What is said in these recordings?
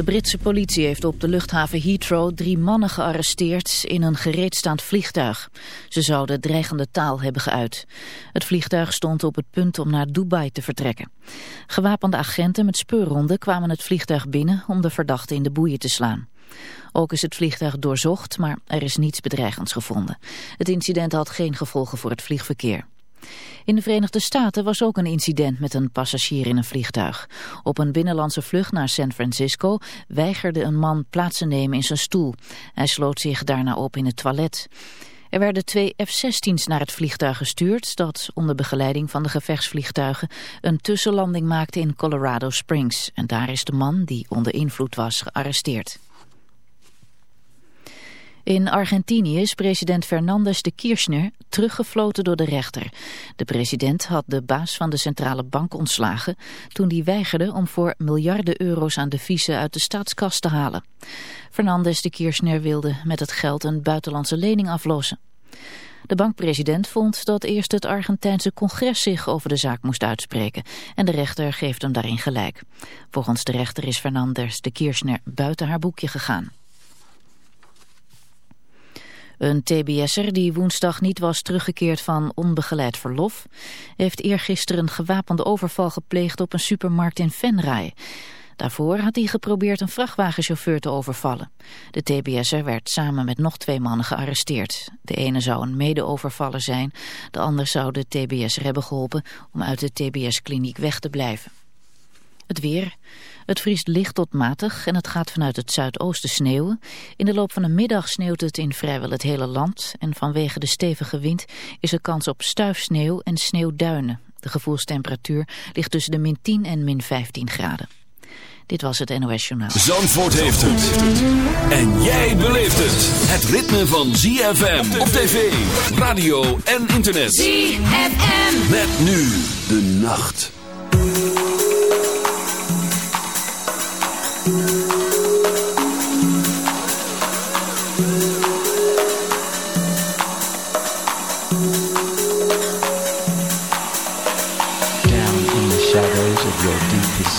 De Britse politie heeft op de luchthaven Heathrow drie mannen gearresteerd in een gereedstaand vliegtuig. Ze zouden dreigende taal hebben geuit. Het vliegtuig stond op het punt om naar Dubai te vertrekken. Gewapende agenten met speurronden kwamen het vliegtuig binnen om de verdachte in de boeien te slaan. Ook is het vliegtuig doorzocht, maar er is niets bedreigends gevonden. Het incident had geen gevolgen voor het vliegverkeer. In de Verenigde Staten was ook een incident met een passagier in een vliegtuig. Op een binnenlandse vlucht naar San Francisco weigerde een man plaats te nemen in zijn stoel. Hij sloot zich daarna op in het toilet. Er werden twee F-16's naar het vliegtuig gestuurd dat onder begeleiding van de gevechtsvliegtuigen een tussenlanding maakte in Colorado Springs. En daar is de man die onder invloed was gearresteerd. In Argentinië is president Fernandez de Kirchner teruggefloten door de rechter. De president had de baas van de centrale bank ontslagen toen die weigerde om voor miljarden euro's aan deviezen uit de staatskas te halen. Fernandez de Kirchner wilde met het geld een buitenlandse lening aflossen. De bankpresident vond dat eerst het Argentijnse congres zich over de zaak moest uitspreken en de rechter geeft hem daarin gelijk. Volgens de rechter is Fernandez de Kirchner buiten haar boekje gegaan. Een tbs'er die woensdag niet was teruggekeerd van onbegeleid verlof... heeft eergisteren een gewapende overval gepleegd op een supermarkt in Venray. Daarvoor had hij geprobeerd een vrachtwagenchauffeur te overvallen. De tbs'er werd samen met nog twee mannen gearresteerd. De ene zou een mede-overvaller zijn, de ander zou de tbs'er hebben geholpen... om uit de tbs-kliniek weg te blijven. Het weer. Het vriest licht tot matig en het gaat vanuit het zuidoosten sneeuwen. In de loop van de middag sneeuwt het in vrijwel het hele land. En vanwege de stevige wind is er kans op stuifsneeuw en sneeuwduinen. De gevoelstemperatuur ligt tussen de min 10 en min 15 graden. Dit was het NOS Journaal. Zandvoort heeft het. En jij beleeft het. Het ritme van ZFM op tv, radio en internet. ZFM. Met nu de nacht.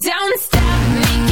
Don't stop me.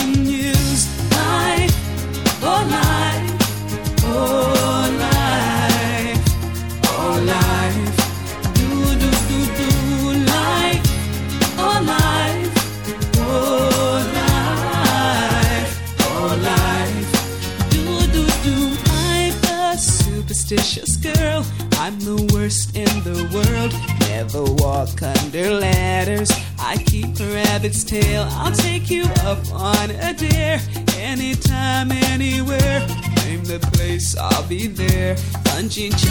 sentir.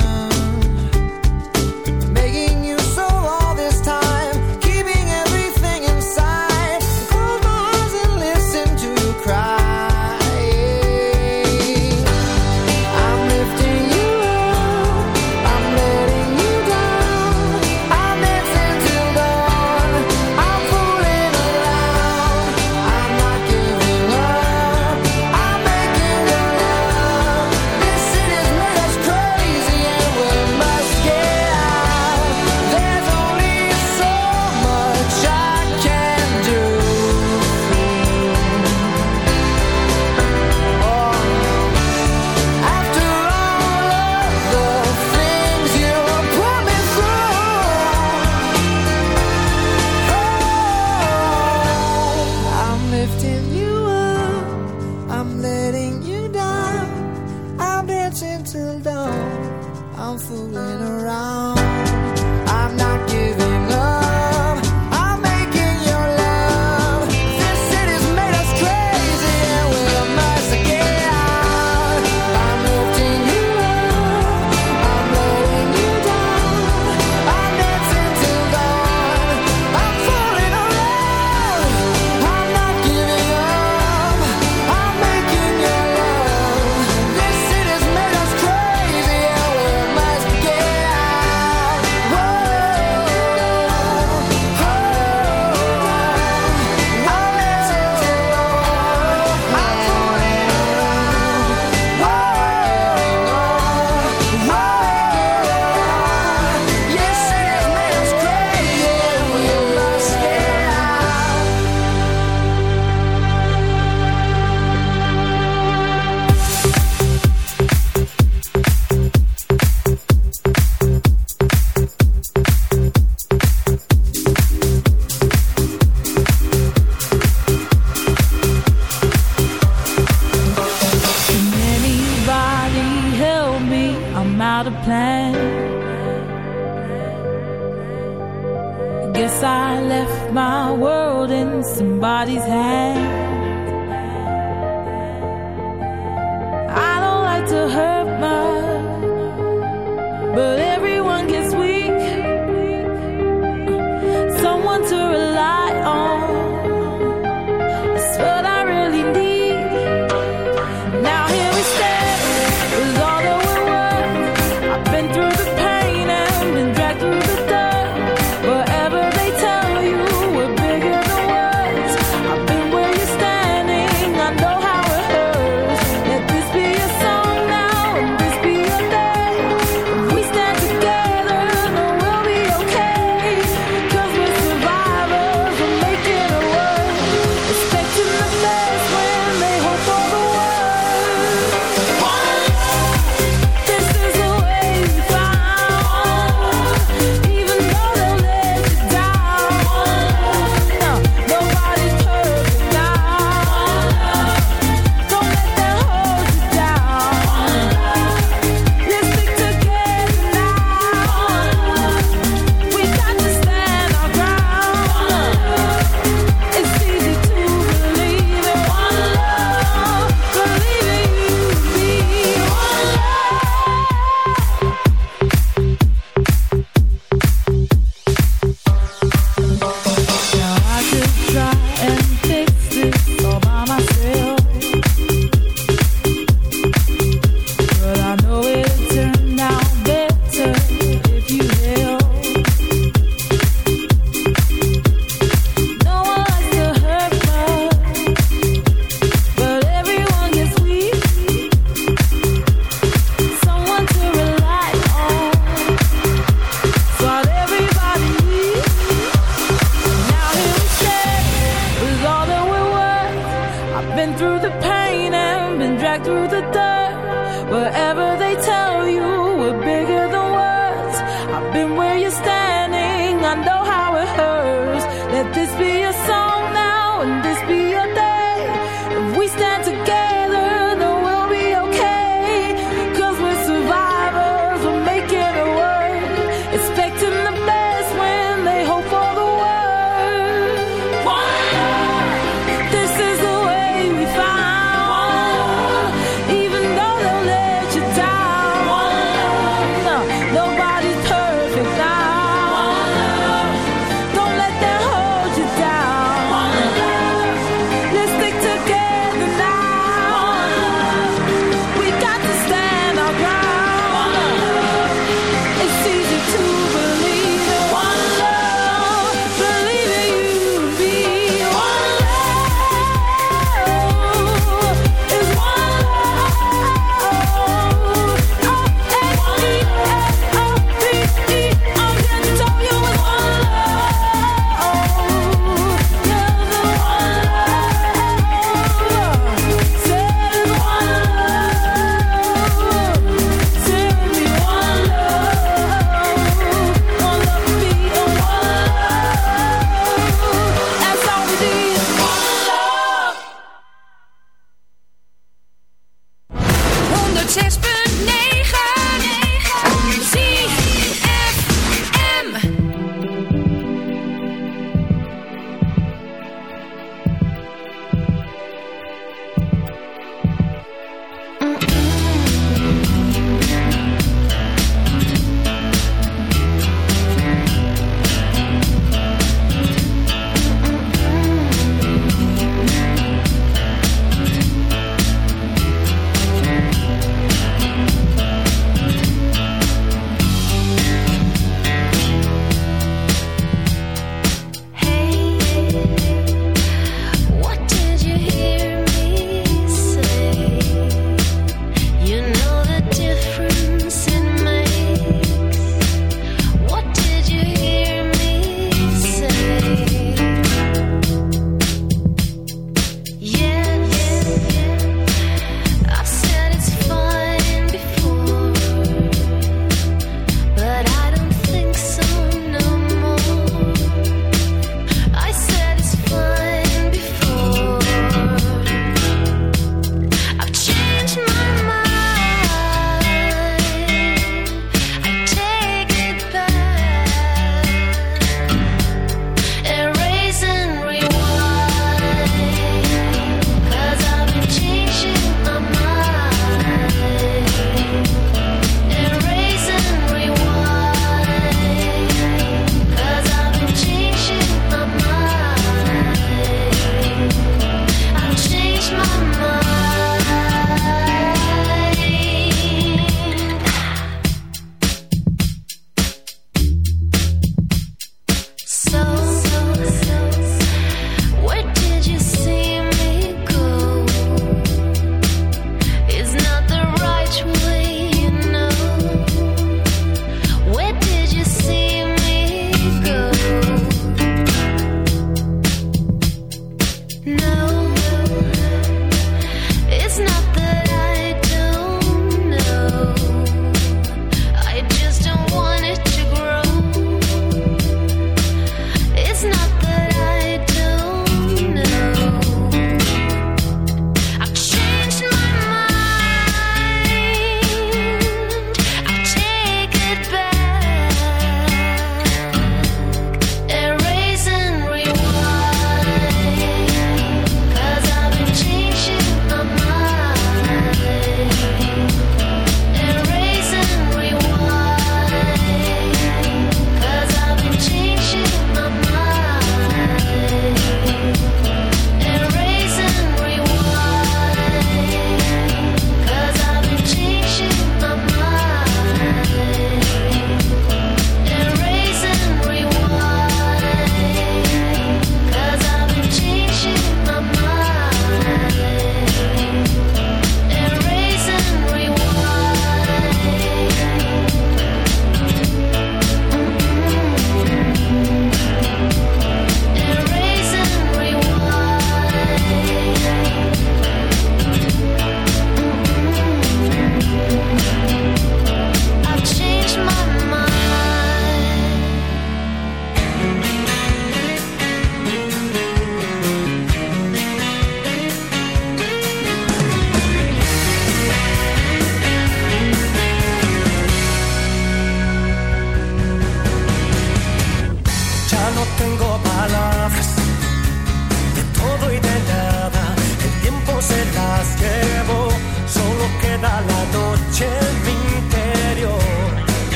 down.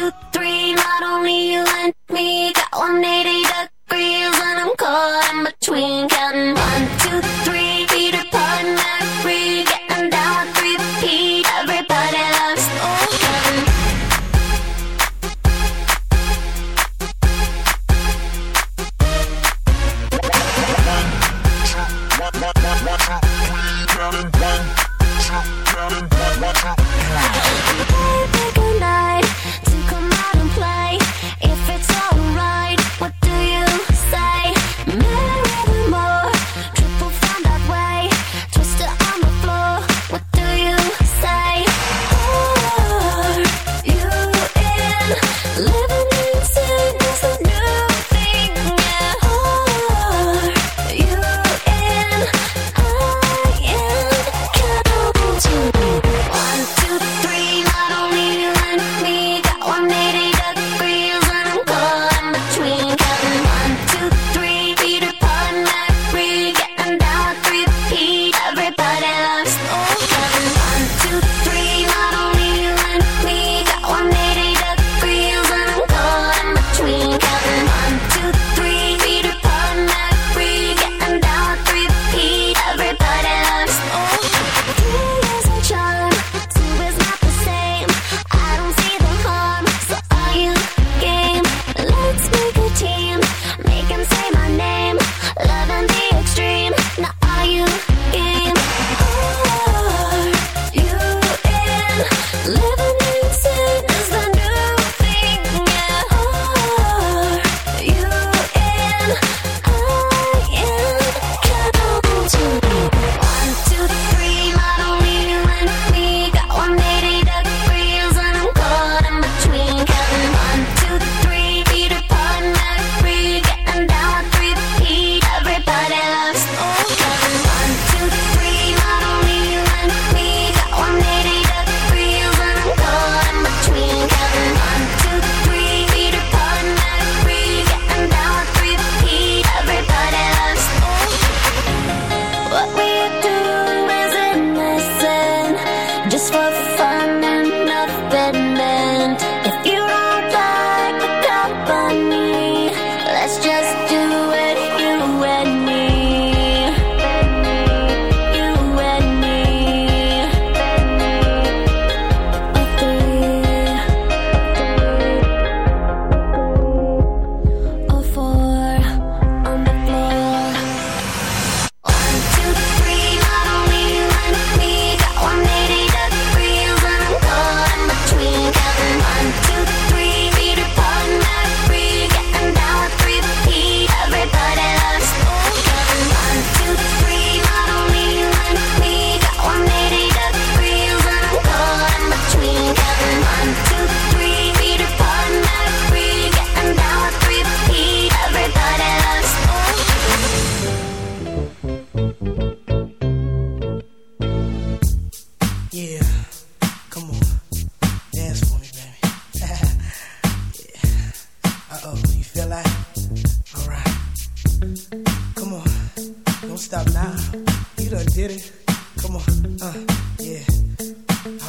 two, three, not only you and me, got 180.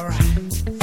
Alright.